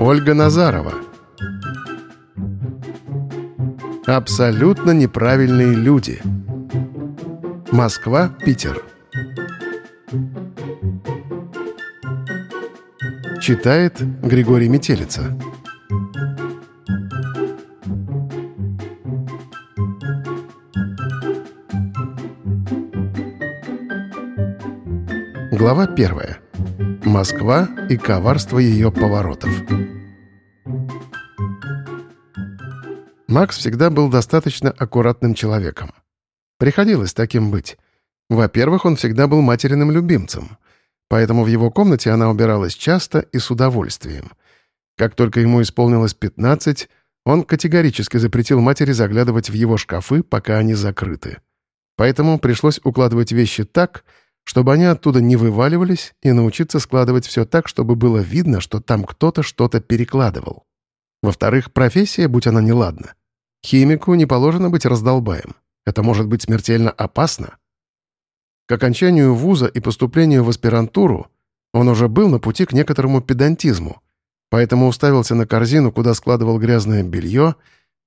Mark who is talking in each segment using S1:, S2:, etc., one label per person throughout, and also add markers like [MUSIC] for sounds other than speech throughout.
S1: Ольга Назарова. Абсолютно неправильные люди. Москва, Питер. Читает Григорий Метелица Глава первая Москва и коварство ее поворотов. Макс всегда был достаточно аккуратным человеком. Приходилось таким быть. Во-первых, он всегда был материным любимцем, поэтому в его комнате она убиралась часто и с удовольствием. Как только ему исполнилось 15, он категорически запретил матери заглядывать в его шкафы, пока они закрыты. Поэтому пришлось укладывать вещи так, чтобы они оттуда не вываливались, и научиться складывать все так, чтобы было видно, что там кто-то что-то перекладывал. Во-вторых, профессия, будь она неладна. Химику не положено быть раздолбаем. Это может быть смертельно опасно. К окончанию вуза и поступлению в аспирантуру он уже был на пути к некоторому педантизму, поэтому уставился на корзину, куда складывал грязное белье,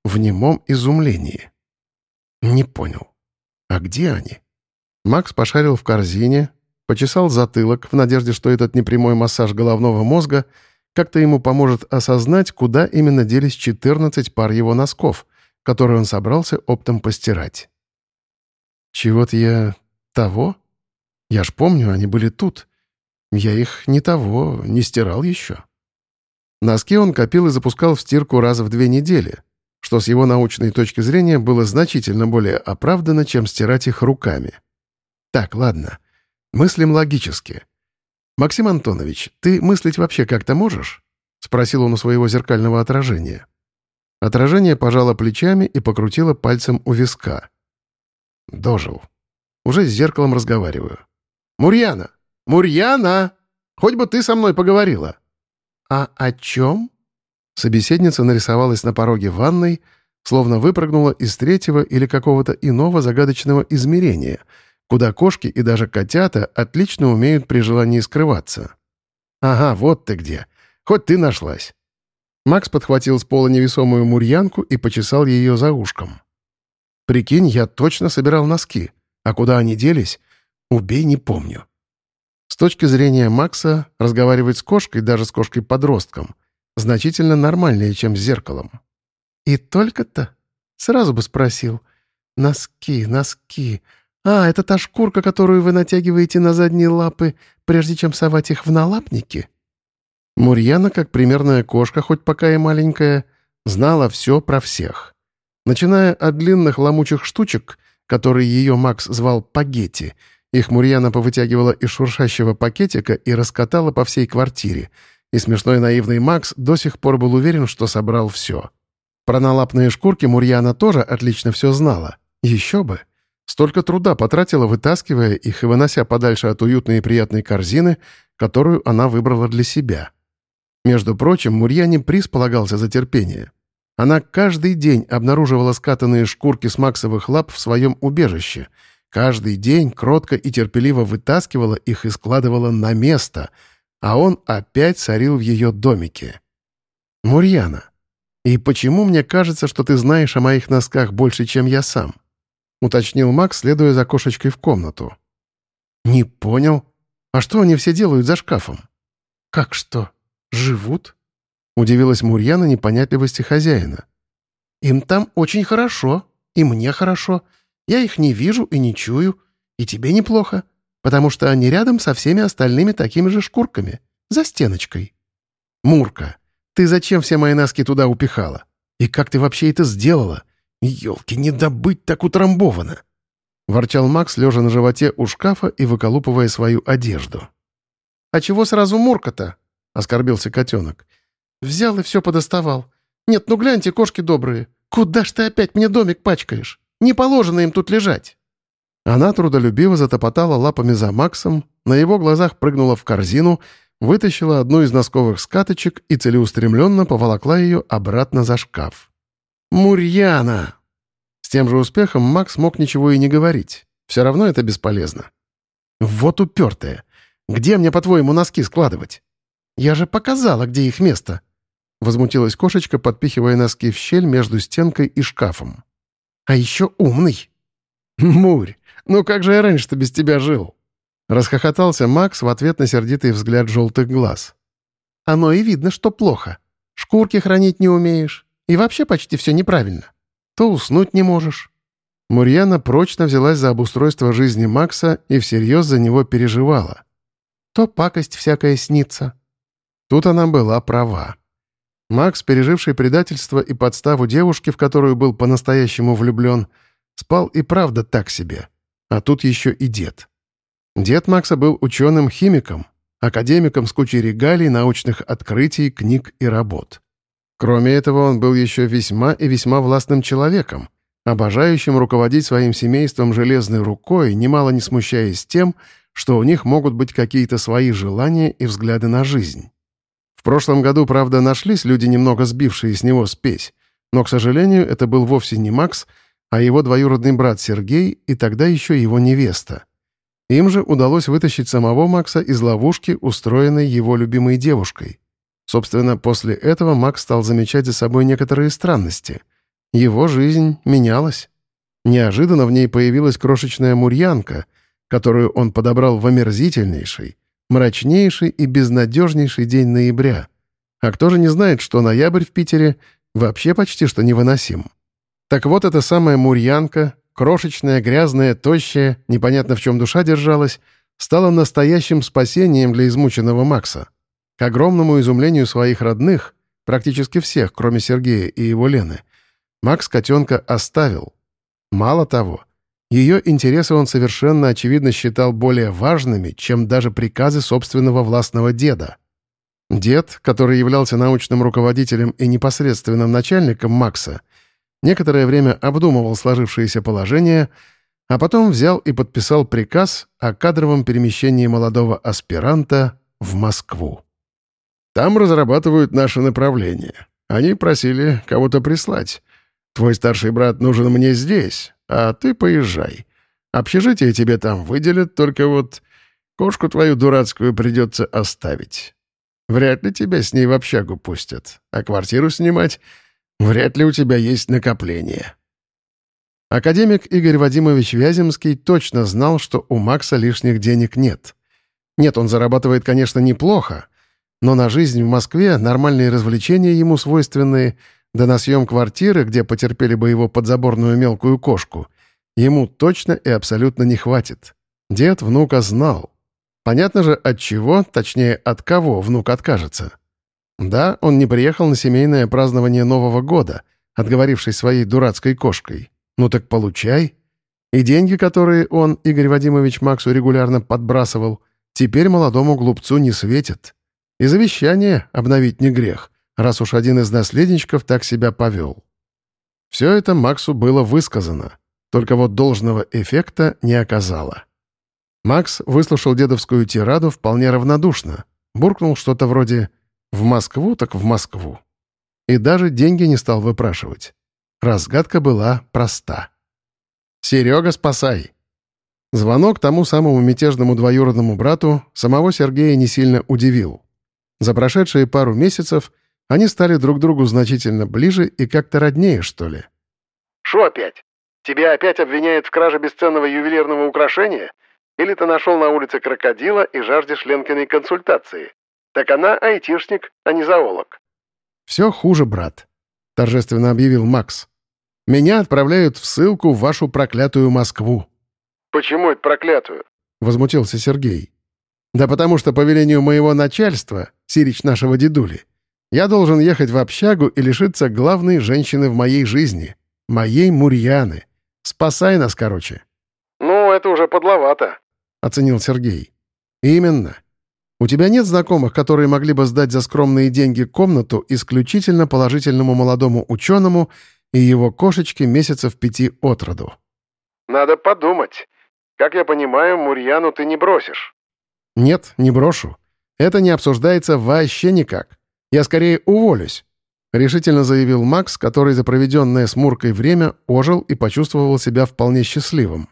S1: в немом изумлении. Не понял. А где они? Макс пошарил в корзине, почесал затылок в надежде, что этот непрямой массаж головного мозга как-то ему поможет осознать, куда именно делись 14 пар его носков, которые он собрался оптом постирать. «Чего-то я... того? Я ж помню, они были тут. Я их не того, не стирал еще». Носки он копил и запускал в стирку раз в две недели, что с его научной точки зрения было значительно более оправдано, чем стирать их руками. Так, ладно. Мыслим логически. «Максим Антонович, ты мыслить вообще как-то можешь?» — спросил он у своего зеркального отражения. Отражение пожало плечами и покрутило пальцем у виска. Дожил. Уже с зеркалом разговариваю. «Мурьяна! Мурьяна! Хоть бы ты со мной поговорила!» «А о чем?» Собеседница нарисовалась на пороге ванной, словно выпрыгнула из третьего или какого-то иного загадочного измерения — куда кошки и даже котята отлично умеют при желании скрываться. «Ага, вот ты где. Хоть ты нашлась». Макс подхватил с пола невесомую мурьянку и почесал ее за ушком. «Прикинь, я точно собирал носки. А куда они делись? Убей, не помню». С точки зрения Макса, разговаривать с кошкой, даже с кошкой-подростком, значительно нормальнее, чем с зеркалом. «И только-то?» Сразу бы спросил. «Носки, носки. «А, это та шкурка, которую вы натягиваете на задние лапы, прежде чем совать их в налапники?» Мурьяна, как примерная кошка, хоть пока и маленькая, знала все про всех. Начиная от длинных ломучих штучек, которые ее Макс звал «пагетти», их Мурьяна повытягивала из шуршащего пакетика и раскатала по всей квартире, и смешной наивный Макс до сих пор был уверен, что собрал все. Про налапные шкурки Мурьяна тоже отлично все знала. Еще бы. Столько труда потратила, вытаскивая их и вынося подальше от уютной и приятной корзины, которую она выбрала для себя. Между прочим, Мурьяне приз за терпение. Она каждый день обнаруживала скатанные шкурки с максовых лап в своем убежище. Каждый день кротко и терпеливо вытаскивала их и складывала на место, а он опять царил в ее домике. «Мурьяна, и почему мне кажется, что ты знаешь о моих носках больше, чем я сам?» — уточнил Макс, следуя за кошечкой в комнату. «Не понял. А что они все делают за шкафом?» «Как что? Живут?» — удивилась Мурьяна непонятливости хозяина. «Им там очень хорошо, и мне хорошо. Я их не вижу и не чую, и тебе неплохо, потому что они рядом со всеми остальными такими же шкурками, за стеночкой». «Мурка, ты зачем все мои носки туда упихала? И как ты вообще это сделала? «Елки, не добыть так утрамбовано!» — ворчал Макс, лежа на животе у шкафа и выколупывая свою одежду. «А чего сразу Мурка-то?» — оскорбился котенок. «Взял и все подоставал. Нет, ну гляньте, кошки добрые, куда ж ты опять мне домик пачкаешь? Не положено им тут лежать!» Она трудолюбиво затопотала лапами за Максом, на его глазах прыгнула в корзину, вытащила одну из носковых скаточек и целеустремленно поволокла ее обратно за шкаф. «Мурьяна!» С тем же успехом Макс мог ничего и не говорить. Все равно это бесполезно. «Вот упертая! Где мне, по-твоему, носки складывать?» «Я же показала, где их место!» Возмутилась кошечка, подпихивая носки в щель между стенкой и шкафом. «А еще умный!» «Мурь, ну как же я раньше-то без тебя жил?» Расхохотался Макс в ответ на сердитый взгляд желтых глаз. «Оно и видно, что плохо. Шкурки хранить не умеешь. И вообще почти все неправильно. То уснуть не можешь». Мурьяна прочно взялась за обустройство жизни Макса и всерьез за него переживала. «То пакость всякая снится». Тут она была права. Макс, переживший предательство и подставу девушки, в которую был по-настоящему влюблен, спал и правда так себе. А тут еще и дед. Дед Макса был ученым-химиком, академиком с кучей регалий, научных открытий, книг и работ. Кроме этого, он был еще весьма и весьма властным человеком, обожающим руководить своим семейством железной рукой, немало не смущаясь тем, что у них могут быть какие-то свои желания и взгляды на жизнь. В прошлом году, правда, нашлись люди, немного сбившие с него спесь, но, к сожалению, это был вовсе не Макс, а его двоюродный брат Сергей и тогда еще его невеста. Им же удалось вытащить самого Макса из ловушки, устроенной его любимой девушкой. Собственно, после этого Макс стал замечать за собой некоторые странности. Его жизнь менялась. Неожиданно в ней появилась крошечная мурьянка, которую он подобрал в омерзительнейший, мрачнейший и безнадежнейший день ноября. А кто же не знает, что ноябрь в Питере вообще почти что невыносим. Так вот, эта самая мурьянка, крошечная, грязная, тощая, непонятно в чем душа держалась, стала настоящим спасением для измученного Макса. К огромному изумлению своих родных, практически всех, кроме Сергея и его Лены, Макс котенка оставил. Мало того, ее интересы он совершенно очевидно считал более важными, чем даже приказы собственного властного деда. Дед, который являлся научным руководителем и непосредственным начальником Макса, некоторое время обдумывал сложившееся положение, а потом взял и подписал приказ о кадровом перемещении молодого аспиранта в Москву. «Там разрабатывают наше направление. Они просили кого-то прислать. Твой старший брат нужен мне здесь, а ты поезжай. Общежитие тебе там выделят, только вот кошку твою дурацкую придется оставить. Вряд ли тебя с ней в общагу пустят, а квартиру снимать Вряд ли у тебя есть накопление». Академик Игорь Вадимович Вяземский точно знал, что у Макса лишних денег нет. Нет, он зарабатывает, конечно, неплохо, но на жизнь в Москве нормальные развлечения ему свойственные, да на съем квартиры, где потерпели бы его подзаборную мелкую кошку, ему точно и абсолютно не хватит. Дед внука знал. Понятно же, от чего, точнее, от кого внук откажется. Да, он не приехал на семейное празднование Нового года, отговорившись своей дурацкой кошкой. Ну так получай. И деньги, которые он, Игорь Вадимович, Максу регулярно подбрасывал, теперь молодому глупцу не светят. И завещание обновить не грех, раз уж один из наследничков так себя повел. Все это Максу было высказано, только вот должного эффекта не оказало. Макс выслушал дедовскую тираду вполне равнодушно, буркнул что-то вроде в Москву так в Москву. И даже деньги не стал выпрашивать. Разгадка была проста. «Серега, спасай!» Звонок тому самому мятежному двоюродному брату самого Сергея не сильно удивил. За прошедшие пару месяцев они стали друг другу значительно ближе и как-то роднее, что ли.
S2: «Шо опять? Тебя опять обвиняют в краже бесценного ювелирного украшения? Или ты нашел на улице крокодила и жаждешь Ленкиной консультации?» Так она айтишник, а не зоолог».
S1: «Все хуже, брат», — торжественно объявил Макс. «Меня отправляют в ссылку в вашу проклятую Москву».
S2: «Почему это проклятую?»
S1: — возмутился Сергей. «Да потому что по велению моего начальства, Сирич нашего дедули, я должен ехать в общагу и лишиться главной женщины в моей жизни, моей Мурьяны. Спасай нас, короче».
S2: «Ну, это уже подловато», —
S1: оценил Сергей. «Именно. У тебя нет знакомых, которые могли бы сдать за скромные деньги комнату исключительно положительному молодому ученому и его кошечке месяцев пяти от роду?»
S2: «Надо подумать. Как я понимаю, Мурьяну ты не бросишь».
S1: «Нет, не брошу. Это не обсуждается вообще никак. Я скорее уволюсь». — решительно заявил Макс, который за проведенное с Муркой время ожил и почувствовал себя вполне счастливым.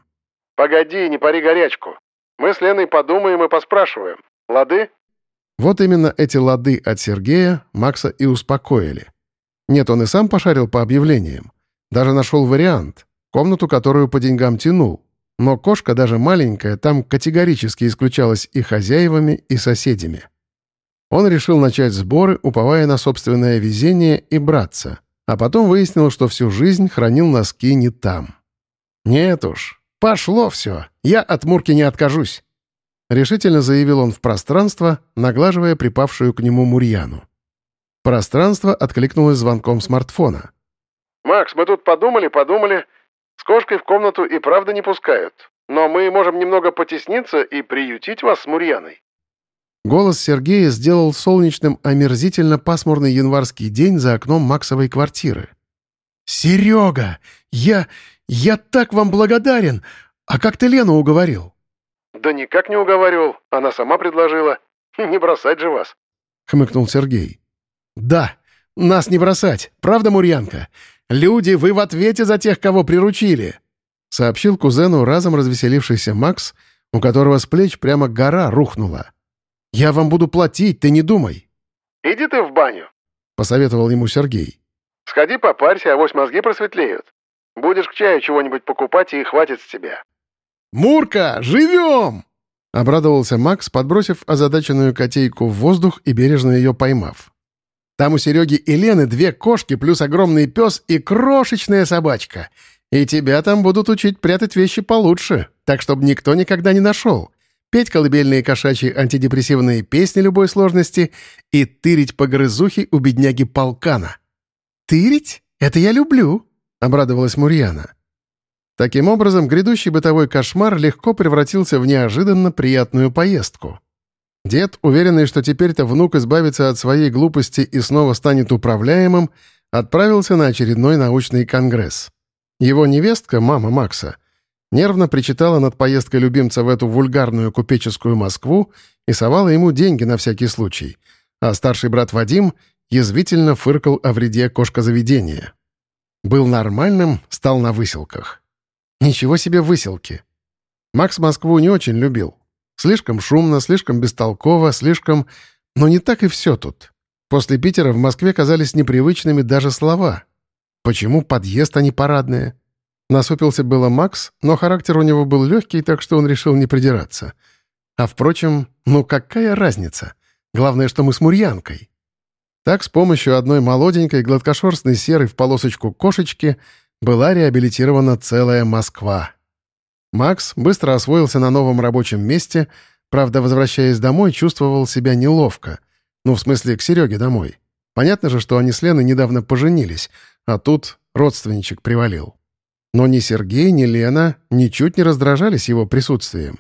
S2: «Погоди, не пари горячку. Мы с Леной подумаем и поспрашиваем. Лады?»
S1: Вот именно эти лады от Сергея Макса и успокоили. Нет, он и сам пошарил по объявлениям. Даже нашел вариант, комнату, которую по деньгам тянул. Но кошка, даже маленькая, там категорически исключалась и хозяевами, и соседями. Он решил начать сборы, уповая на собственное везение и браться, а потом выяснил, что всю жизнь хранил носки не там. «Нет уж, пошло все, я от Мурки не откажусь», — решительно заявил он в пространство, наглаживая припавшую к нему Мурьяну. Пространство откликнулось звонком смартфона.
S2: «Макс, мы тут подумали, подумали. С кошкой в комнату и правда не пускают. Но мы можем немного потесниться и приютить вас с Мурьяной».
S1: Голос Сергея сделал солнечным омерзительно пасмурный январский день за окном Максовой квартиры. «Серега! Я... я так вам благодарен! А как ты Лену уговорил?»
S2: «Да никак не уговаривал. Она сама предложила. [LAUGHS] Не бросать же вас!»
S1: — хмыкнул Сергей. «Да, нас не бросать. Правда, Мурьянка? Люди, вы в ответе за тех, кого приручили!» — сообщил кузену разом развеселившийся Макс, у которого с плеч прямо гора рухнула. «Я вам буду платить, ты не думай».
S2: «Иди ты в баню», —
S1: посоветовал ему Сергей.
S2: «Сходи попарься, авось мозги просветлеют. Будешь к чаю чего-нибудь покупать, и хватит с тебя».
S1: «Мурка, живем!» — обрадовался Макс, подбросив озадаченную котейку в воздух и бережно ее поймав. «Там у Сереги и Лены две кошки плюс огромный пес и крошечная собачка. И тебя там будут учить прятать вещи получше, так чтобы никто никогда не нашел петь колыбельные кошачьи антидепрессивные песни любой сложности и тырить по грызухе у бедняги полкана. «Тырить? Это я люблю», — обрадовалась Мурьяна. Таким образом, грядущий бытовой кошмар легко превратился в неожиданно приятную поездку. Дед, уверенный, что теперь-то внук избавится от своей глупости и снова станет управляемым, отправился на очередной научный конгресс. Его невестка, мама Макса, нервно причитала над поездкой любимца в эту вульгарную купеческую Москву и совала ему деньги на всякий случай, а старший брат Вадим язвительно фыркал о вреде кошкозаведения. Был нормальным, стал на выселках. Ничего себе выселки. Макс Москву не очень любил. Слишком шумно, слишком бестолково, слишком... Но не так и все тут. После Питера в Москве казались непривычными даже слова. Почему подъезд, а не парадные? Насупился было Макс, но характер у него был легкий, так что он решил не придираться. А впрочем, ну какая разница? Главное, что мы с Мурьянкой. Так, с помощью одной молоденькой, гладкошерстной серой в полосочку кошечки была реабилитирована целая Москва. Макс быстро освоился на новом рабочем месте, правда, возвращаясь домой, чувствовал себя неловко. Ну, в смысле, к Сереге домой. Понятно же, что они с Леной недавно поженились, а тут родственничек привалил. Но ни Сергей, ни Лена ничуть не раздражались его присутствием.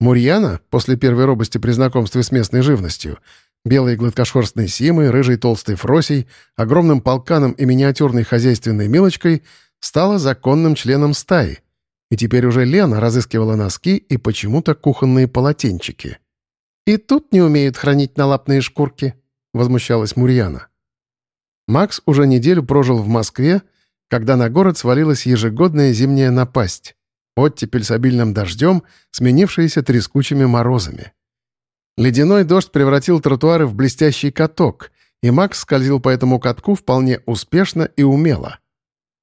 S1: Мурьяна, после первой робости при знакомстве с местной живностью, белой гладкошерстной Симой, рыжей толстой Фросей, огромным полканом и миниатюрной хозяйственной Милочкой, стала законным членом стаи. И теперь уже Лена разыскивала носки и почему-то кухонные полотенчики. «И тут не умеют хранить налапные шкурки», — возмущалась Мурьяна. Макс уже неделю прожил в Москве, когда на город свалилась ежегодная зимняя напасть, оттепель с обильным дождем, сменившаяся трескучими морозами. Ледяной дождь превратил тротуары в блестящий каток, и Макс скользил по этому катку вполне успешно и умело.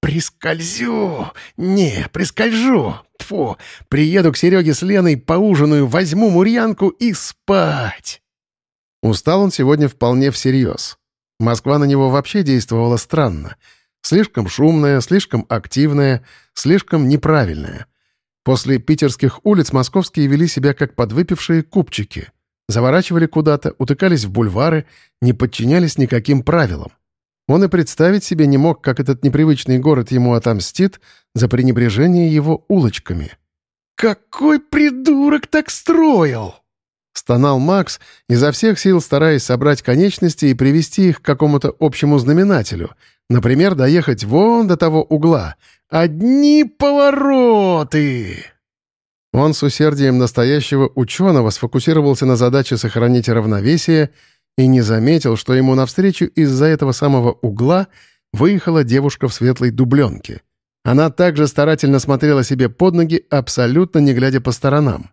S1: «Прискользю! Не, прискольжу! Тьфу! Приеду к Сереге с Леной, поужинаю, возьму мурьянку и спать!» Устал он сегодня вполне всерьез. Москва на него вообще действовала странно — Слишком шумная, слишком активная, слишком неправильная. После питерских улиц московские вели себя как подвыпившие купчики. Заворачивали куда-то, утыкались в бульвары, не подчинялись никаким правилам. Он и представить себе не мог, как этот непривычный город ему отомстит за пренебрежение его улочками. «Какой придурок так строил!» Стонал Макс, изо всех сил стараясь собрать конечности и привести их к какому-то общему знаменателю — Например, доехать вон до того угла. Одни повороты! Он с усердием настоящего ученого сфокусировался на задаче сохранить равновесие и не заметил, что ему навстречу из-за этого самого угла выехала девушка в светлой дубленке. Она также старательно смотрела себе под ноги, абсолютно не глядя по сторонам.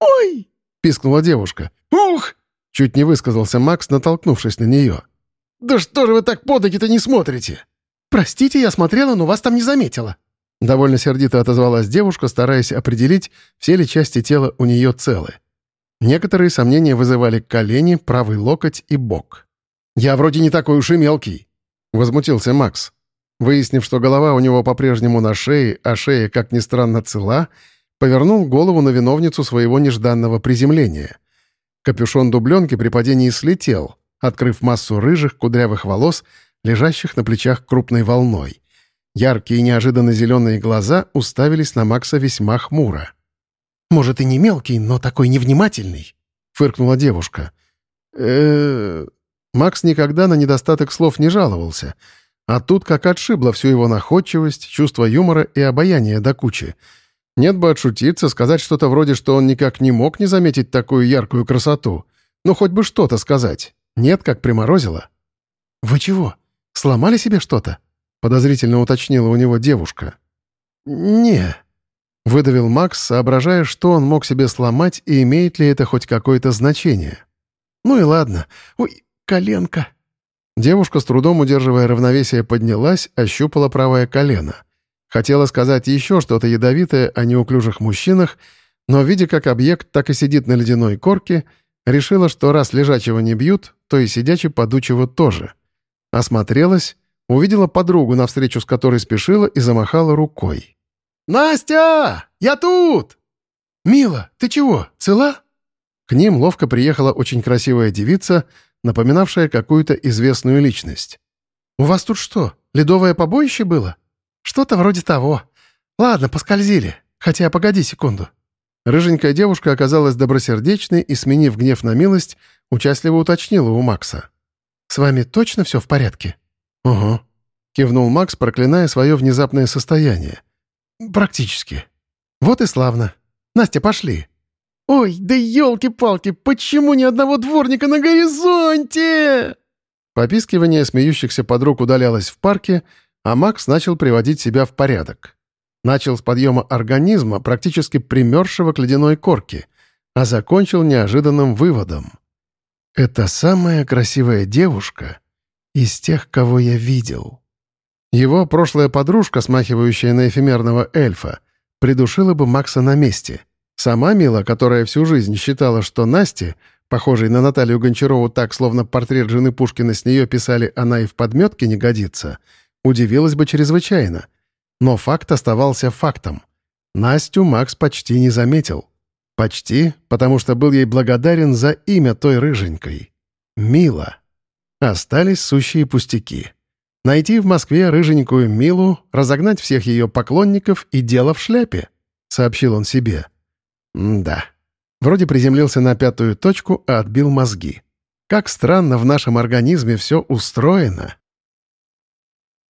S3: «Ой!»
S1: — пискнула девушка.
S3: «Ух!»
S1: — чуть не высказался Макс, натолкнувшись на нее.
S3: «Да что же вы так под ноги-то не смотрите?» «Простите, я смотрела, но вас там не заметила».
S1: Довольно сердито отозвалась девушка, стараясь определить, все ли части тела у нее целы. Некоторые сомнения вызывали колени, правый локоть и бок. «Я вроде не такой уж и мелкий», — возмутился Макс. Выяснив, что голова у него по-прежнему на шее, а шея, как ни странно, цела, повернул голову на виновницу своего нежданного приземления. Капюшон дубленки при падении слетел, открыв массу рыжих кудрявых волос, лежащих на плечах крупной волной. Яркие и неожиданно зеленые глаза уставились на Макса весьма хмуро.
S3: «Может, и не мелкий, но такой невнимательный», —
S1: фыркнула девушка. э Макс никогда на недостаток слов не жаловался, а тут как отшибло всю его находчивость, чувство юмора и обаяние до кучи. Нет бы отшутиться, сказать что-то вроде, что он никак не мог не заметить такую яркую красоту. Ну, хоть бы что-то сказать. Нет, как приморозило.
S3: «Вы чего, сломали себе что-то?»
S1: — подозрительно уточнила у него девушка.
S3: «Не», —
S1: выдавил Макс, соображая, что он мог себе сломать и имеет ли это хоть какое-то значение.
S3: «Ну и ладно. Ой, коленка».
S1: Девушка, с трудом удерживая равновесие, поднялась, ощупала правое колено. Хотела сказать еще что-то ядовитое о неуклюжих мужчинах, но, видя, как объект так и сидит на ледяной корке, решила, что раз лежачего не бьют, то и сидячий подучего тоже. Осмотрелась, увидела подругу, навстречу с которой спешила, и замахала рукой.
S3: «Настя! Я тут!» «Мила, ты чего, цела?»
S1: К ним ловко приехала очень красивая девица, напоминавшая какую-то известную личность.
S3: «У вас тут что, ледовое побоище было?» «Что-то вроде того. Ладно, поскользили. Хотя, погоди секунду».
S1: Рыженькая девушка оказалась добросердечной и, сменив гнев на милость, участливо уточнила у Макса.
S3: «С вами точно все в порядке?»
S1: «Угу», — кивнул Макс, проклиная свое внезапное состояние.
S3: «Практически».
S1: «Вот и славно. Настя, пошли».
S3: «Ой, да елки-палки, почему ни одного дворника на горизонте?»
S1: Попискивание смеющихся подруг удалялось в парке, а Макс начал приводить себя в порядок. Начал с подъема организма, практически примершего к ледяной корке, а закончил неожиданным выводом. «Это самая красивая девушка из тех, кого я видел». Его прошлая подружка, смахивающая на эфемерного эльфа, придушила бы Макса на месте. Сама Мила, которая всю жизнь считала, что Насте, похожей на Наталью Гончарову так, словно портрет жены Пушкина с нее писали «она и в подметке не годится», удивилась бы чрезвычайно. Но факт оставался фактом. Настю Макс почти не заметил. Почти, потому что был ей благодарен за имя той рыженькой. Мила. Остались сущие пустяки. Найти в Москве рыженькую Милу, разогнать всех ее поклонников и дело в шляпе, сообщил он себе. Да. Вроде приземлился на пятую точку, а отбил мозги. Как странно в нашем организме все устроено.